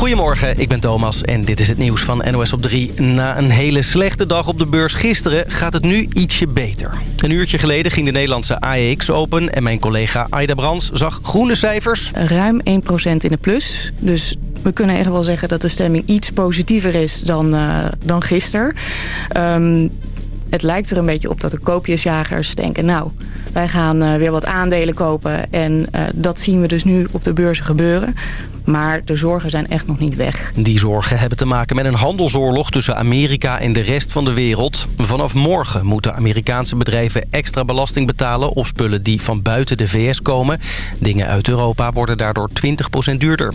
Goedemorgen, ik ben Thomas en dit is het nieuws van NOS op 3. Na een hele slechte dag op de beurs gisteren gaat het nu ietsje beter. Een uurtje geleden ging de Nederlandse AEX open... en mijn collega Aida Brands zag groene cijfers. Ruim 1% in de plus. Dus we kunnen echt wel zeggen dat de stemming iets positiever is dan, uh, dan gisteren. Um, het lijkt er een beetje op dat de koopjesjagers denken... nou, wij gaan uh, weer wat aandelen kopen en uh, dat zien we dus nu op de beurzen gebeuren. Maar de zorgen zijn echt nog niet weg. Die zorgen hebben te maken met een handelsoorlog tussen Amerika en de rest van de wereld. Vanaf morgen moeten Amerikaanse bedrijven extra belasting betalen op spullen die van buiten de VS komen. Dingen uit Europa worden daardoor 20% duurder.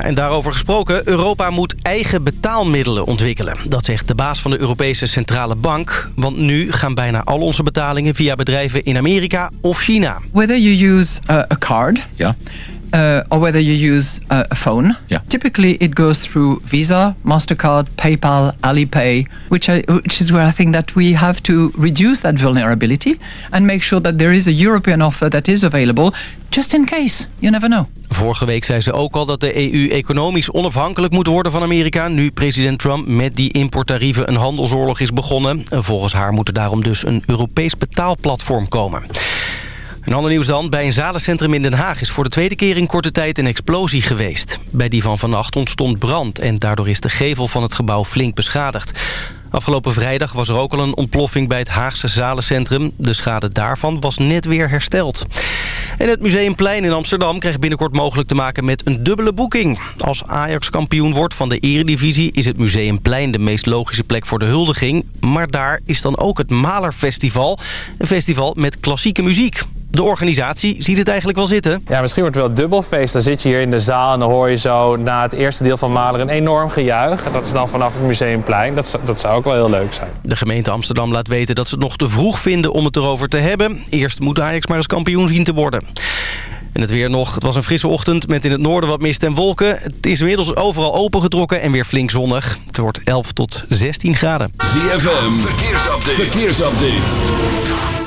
En daarover gesproken, Europa moet eigen betaalmiddelen ontwikkelen. Dat zegt de baas van de Europese Centrale Bank. Want nu gaan bijna al onze betalingen via bedrijven in Amerika of China. Whether you use a card... Yeah. Uh, or whether you use uh, a phone. Yeah. Typically, it goes through Visa, Mastercard, PayPal, Alipay, which I, which is where I think that we have to reduce that vulnerability and make sure that there is a European offer that is available, just in case. You never know. Vorige week zei ze ook al dat de EU economisch onafhankelijk moet worden van Amerika... nu president Trump met die importtarieven een handelsoorlog is begonnen. Volgens haar moet er daarom dus een Europees betaalplatform komen. Een ander nieuws dan. Bij een zalencentrum in Den Haag is voor de tweede keer in korte tijd een explosie geweest. Bij die van vannacht ontstond brand en daardoor is de gevel van het gebouw flink beschadigd. Afgelopen vrijdag was er ook al een ontploffing bij het Haagse zalencentrum. De schade daarvan was net weer hersteld. En het Museumplein in Amsterdam krijgt binnenkort mogelijk te maken met een dubbele boeking. Als Ajax kampioen wordt van de eredivisie is het Museumplein de meest logische plek voor de huldiging. Maar daar is dan ook het Malerfestival. Een festival met klassieke muziek. De organisatie ziet het eigenlijk wel zitten. Ja, misschien wordt het wel dubbelfeest. Dan zit je hier in de zaal en dan hoor je zo na het eerste deel van Maler een enorm gejuich. En dat is dan vanaf het Museumplein. Dat, dat zou ook wel heel leuk zijn. De gemeente Amsterdam laat weten dat ze het nog te vroeg vinden om het erover te hebben. Eerst moet Ajax maar eens kampioen zien te worden. En het weer nog. Het was een frisse ochtend met in het noorden wat mist en wolken. Het is inmiddels overal opengetrokken en weer flink zonnig. Het wordt 11 tot 16 graden. ZFM, verkeersupdate. verkeersupdate.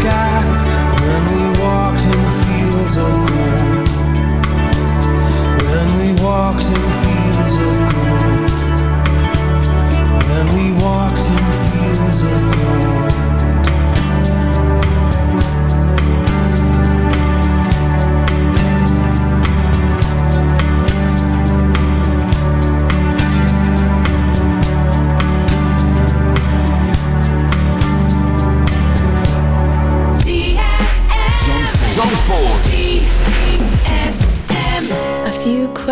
when we walked in fields of gold. When we walked in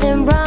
nothing wrong.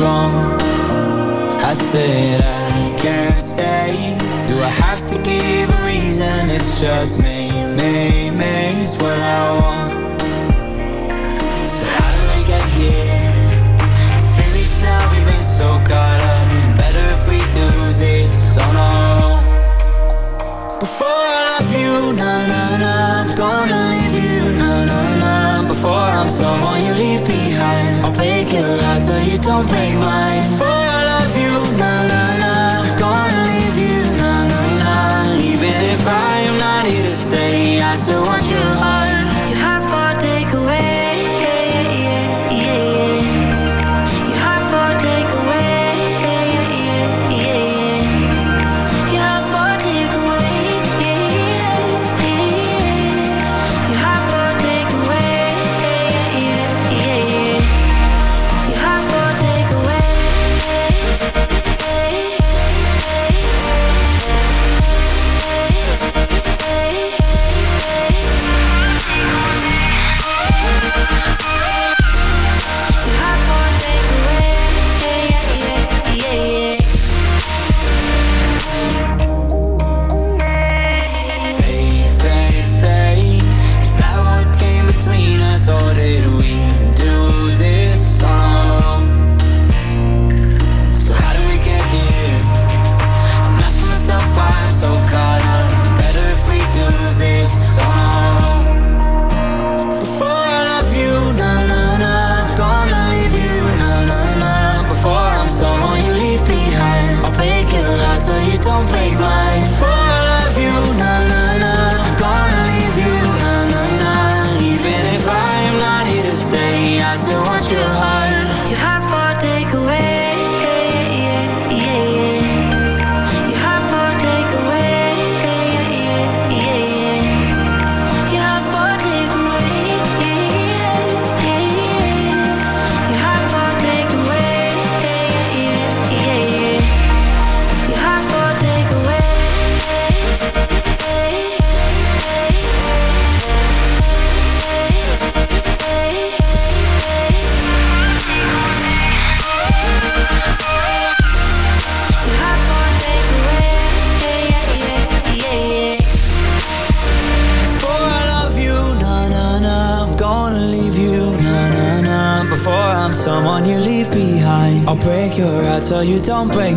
wrong. I said I can't stay. Do I have to give a reason? It's just me, me, me It's what I want. Your lot so you don't break my heart. you don't break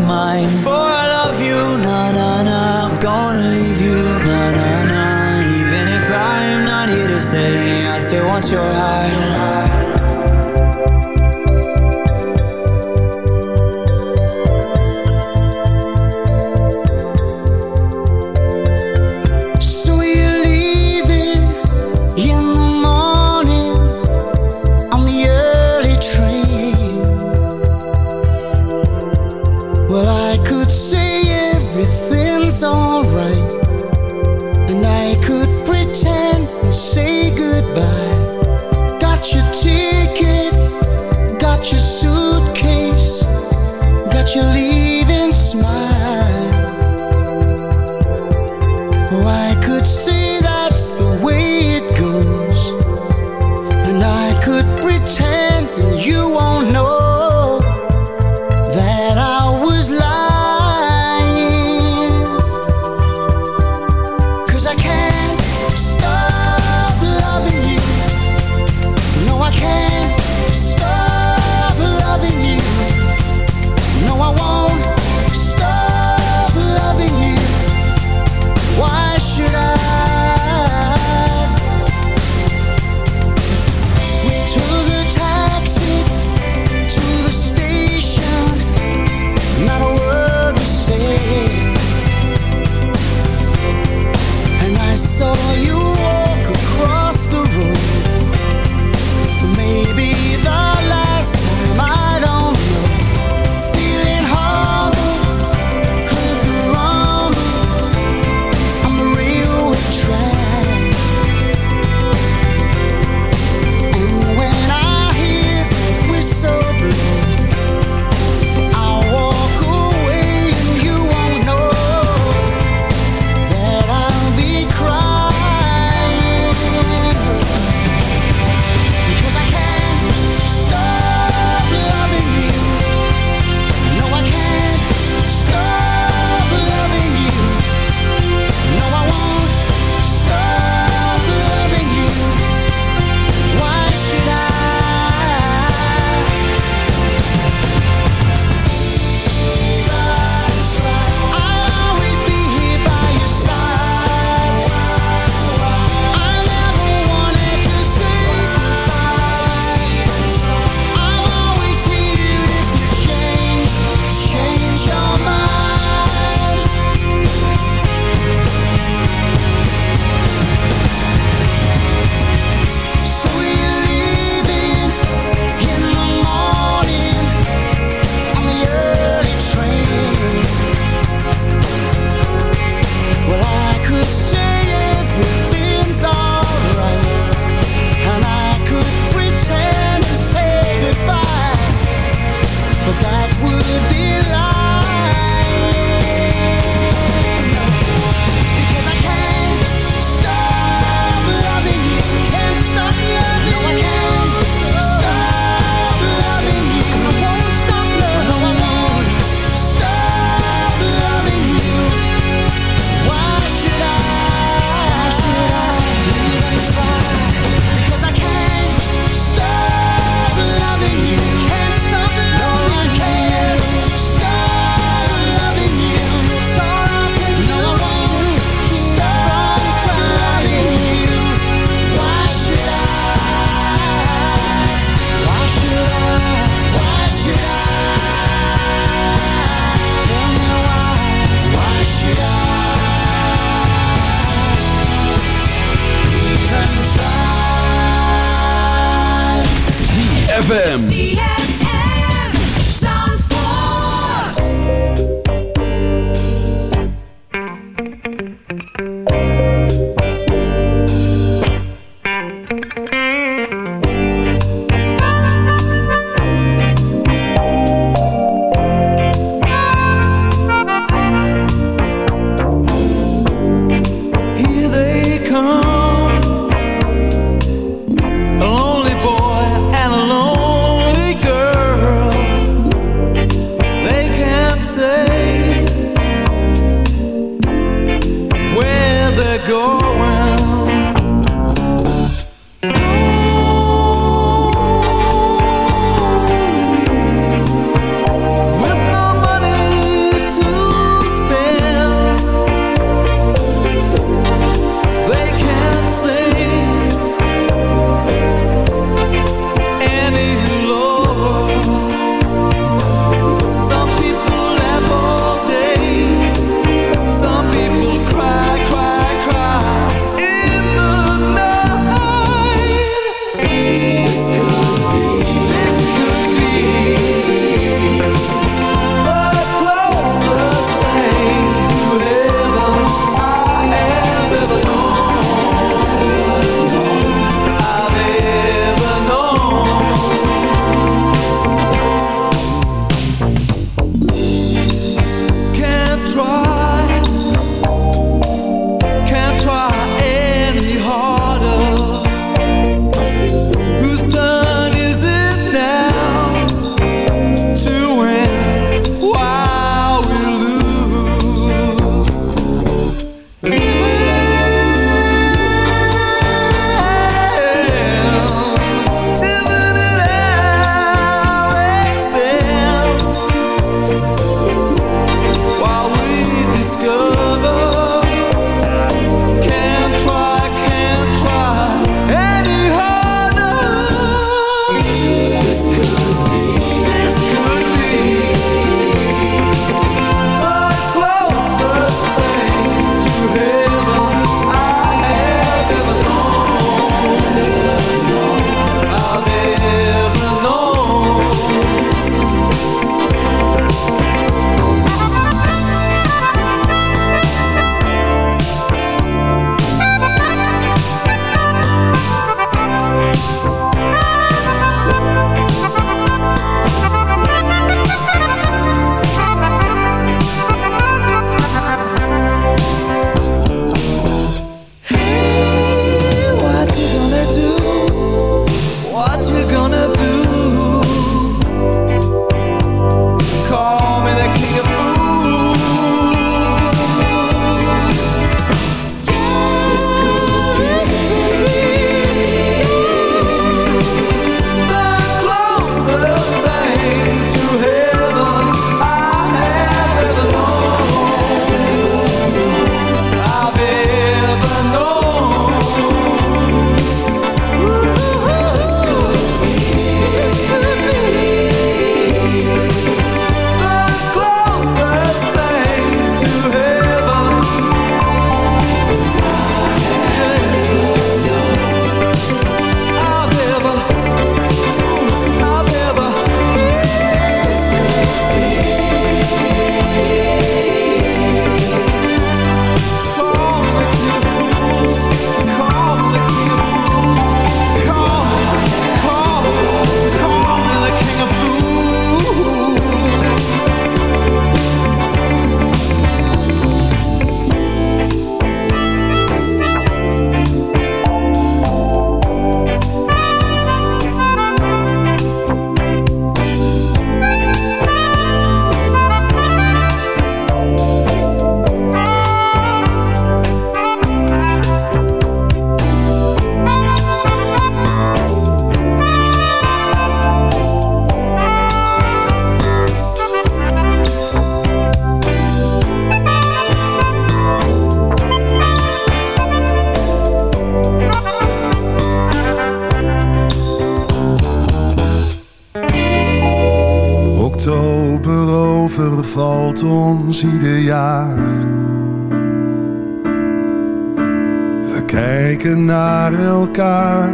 naar elkaar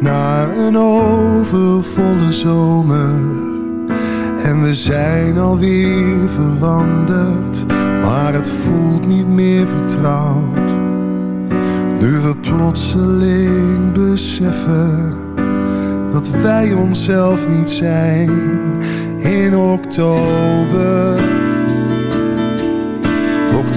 na een overvolle zomer. En we zijn alweer veranderd, maar het voelt niet meer vertrouwd. Nu we plotseling beseffen dat wij onszelf niet zijn in oktober.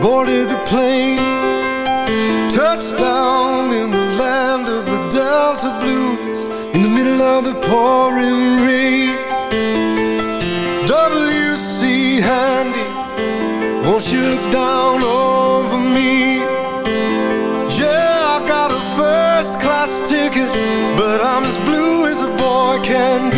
Boarded the plane. touched down in the land of the Delta Blues in the middle of the pouring rain. W.C. Handy, won't you look down over me? Yeah, I got a first class ticket, but I'm as blue as a boy can be.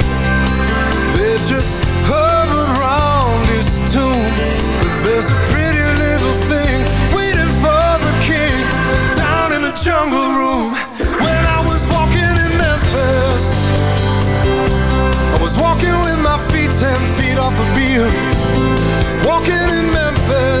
just hovered round his tomb. But there's a pretty little thing waiting for the king down in the jungle room. When I was walking in Memphis, I was walking with my feet ten feet off. Walking in Memphis,